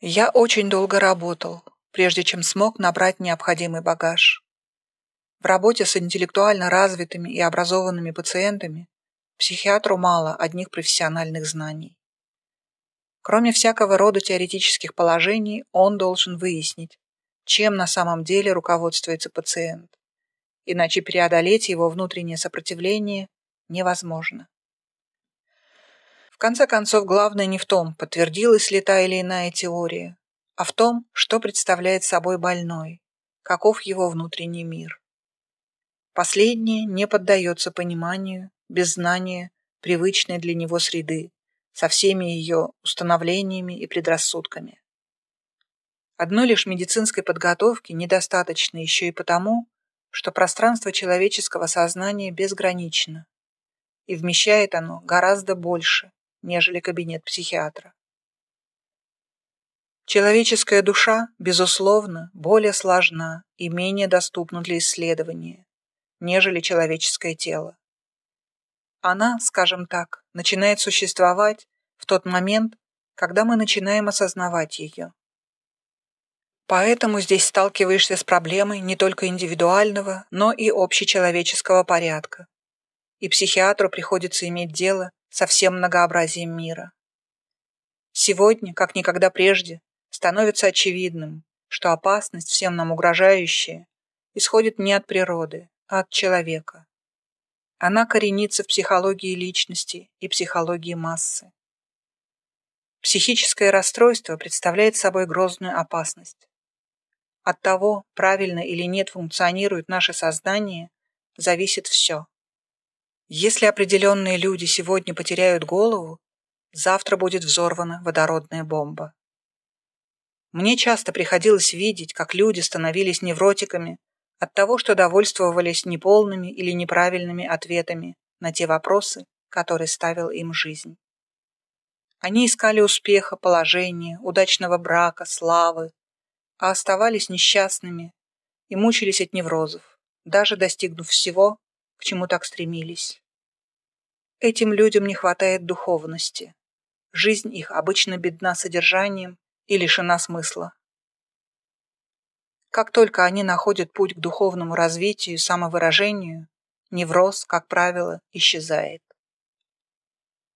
Я очень долго работал, прежде чем смог набрать необходимый багаж. В работе с интеллектуально развитыми и образованными пациентами психиатру мало одних профессиональных знаний. Кроме всякого рода теоретических положений, он должен выяснить, чем на самом деле руководствуется пациент, иначе преодолеть его внутреннее сопротивление невозможно. В конце концов, главное не в том, подтвердилась ли та или иная теория, а в том, что представляет собой больной, каков его внутренний мир. Последнее не поддается пониманию без знания привычной для него среды, со всеми ее установлениями и предрассудками. Одной лишь медицинской подготовки недостаточно еще и потому, что пространство человеческого сознания безгранично, и вмещает оно гораздо больше, нежели кабинет психиатра. Человеческая душа, безусловно, более сложна и менее доступна для исследования, нежели человеческое тело. Она, скажем так, начинает существовать в тот момент, когда мы начинаем осознавать ее. Поэтому здесь сталкиваешься с проблемой не только индивидуального, но и общечеловеческого порядка. И психиатру приходится иметь дело со всем многообразием мира. Сегодня, как никогда прежде, становится очевидным, что опасность, всем нам угрожающая, исходит не от природы, а от человека. Она коренится в психологии личности и психологии массы. Психическое расстройство представляет собой грозную опасность. От того, правильно или нет функционирует наше сознание, зависит все. Если определенные люди сегодня потеряют голову, завтра будет взорвана водородная бомба. Мне часто приходилось видеть, как люди становились невротиками от того, что довольствовались неполными или неправильными ответами на те вопросы, которые ставил им жизнь. Они искали успеха, положения, удачного брака, славы, а оставались несчастными и мучились от неврозов, даже достигнув всего, к чему так стремились. Этим людям не хватает духовности. Жизнь их обычно бедна содержанием и лишена смысла. Как только они находят путь к духовному развитию и самовыражению, невроз, как правило, исчезает.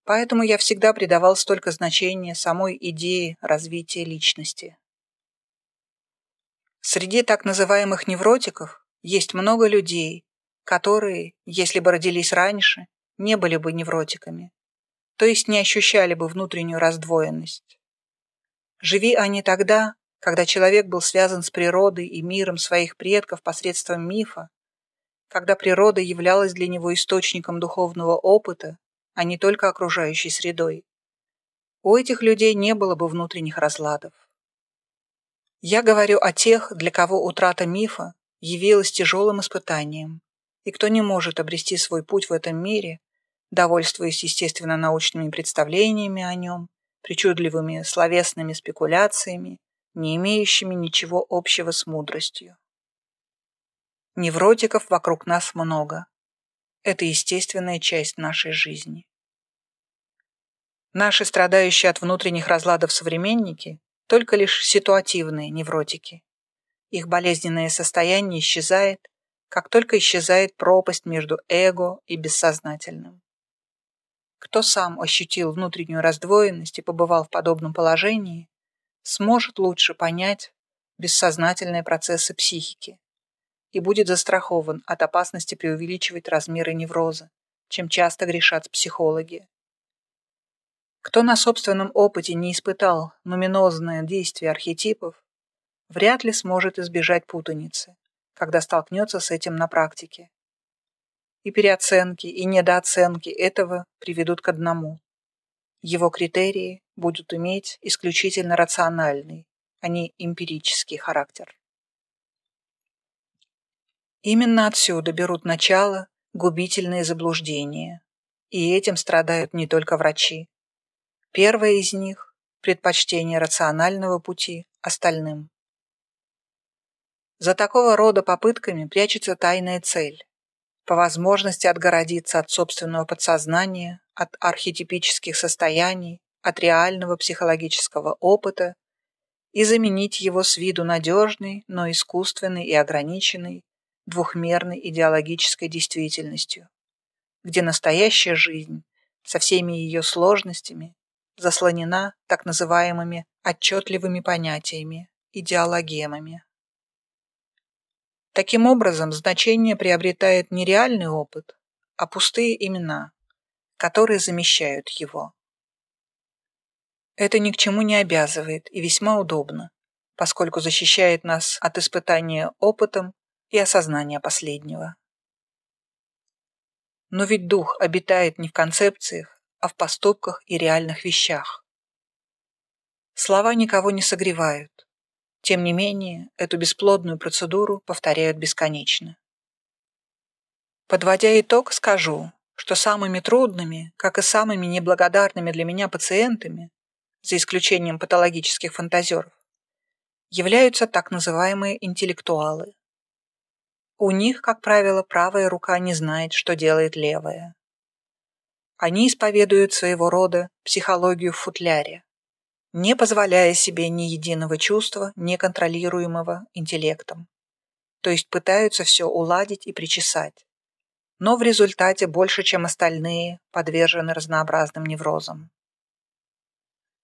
Поэтому я всегда придавал столько значения самой идее развития личности. Среди так называемых невротиков есть много людей, которые, если бы родились раньше, не были бы невротиками, то есть не ощущали бы внутреннюю раздвоенность. Живи они тогда, когда человек был связан с природой и миром своих предков посредством мифа, когда природа являлась для него источником духовного опыта, а не только окружающей средой. У этих людей не было бы внутренних разладов. Я говорю о тех, для кого утрата мифа явилась тяжелым испытанием, и кто не может обрести свой путь в этом мире, довольствуясь естественно-научными представлениями о нем, причудливыми словесными спекуляциями, не имеющими ничего общего с мудростью. Невротиков вокруг нас много. Это естественная часть нашей жизни. Наши страдающие от внутренних разладов современники только лишь ситуативные невротики. Их болезненное состояние исчезает, как только исчезает пропасть между эго и бессознательным. Кто сам ощутил внутреннюю раздвоенность и побывал в подобном положении, сможет лучше понять бессознательные процессы психики и будет застрахован от опасности преувеличивать размеры невроза, чем часто грешат психологи. Кто на собственном опыте не испытал нуминозное действие архетипов, вряд ли сможет избежать путаницы, когда столкнется с этим на практике. И переоценки, и недооценки этого приведут к одному. Его критерии будут иметь исключительно рациональный, а не эмпирический характер. Именно отсюда берут начало губительные заблуждения, и этим страдают не только врачи, Первое из них – предпочтение рационального пути остальным. За такого рода попытками прячется тайная цель – по возможности отгородиться от собственного подсознания, от архетипических состояний, от реального психологического опыта и заменить его с виду надежной, но искусственной и ограниченной, двухмерной идеологической действительностью, где настоящая жизнь со всеми ее сложностями заслонена так называемыми отчетливыми понятиями, идеологемами. Таким образом, значение приобретает не реальный опыт, а пустые имена, которые замещают его. Это ни к чему не обязывает и весьма удобно, поскольку защищает нас от испытания опытом и осознания последнего. Но ведь дух обитает не в концепциях, а в поступках и реальных вещах. Слова никого не согревают. Тем не менее, эту бесплодную процедуру повторяют бесконечно. Подводя итог, скажу, что самыми трудными, как и самыми неблагодарными для меня пациентами, за исключением патологических фантазеров, являются так называемые интеллектуалы. У них, как правило, правая рука не знает, что делает левая. Они исповедуют своего рода психологию в футляре, не позволяя себе ни единого чувства, неконтролируемого интеллектом. То есть пытаются все уладить и причесать. Но в результате больше, чем остальные, подвержены разнообразным неврозам.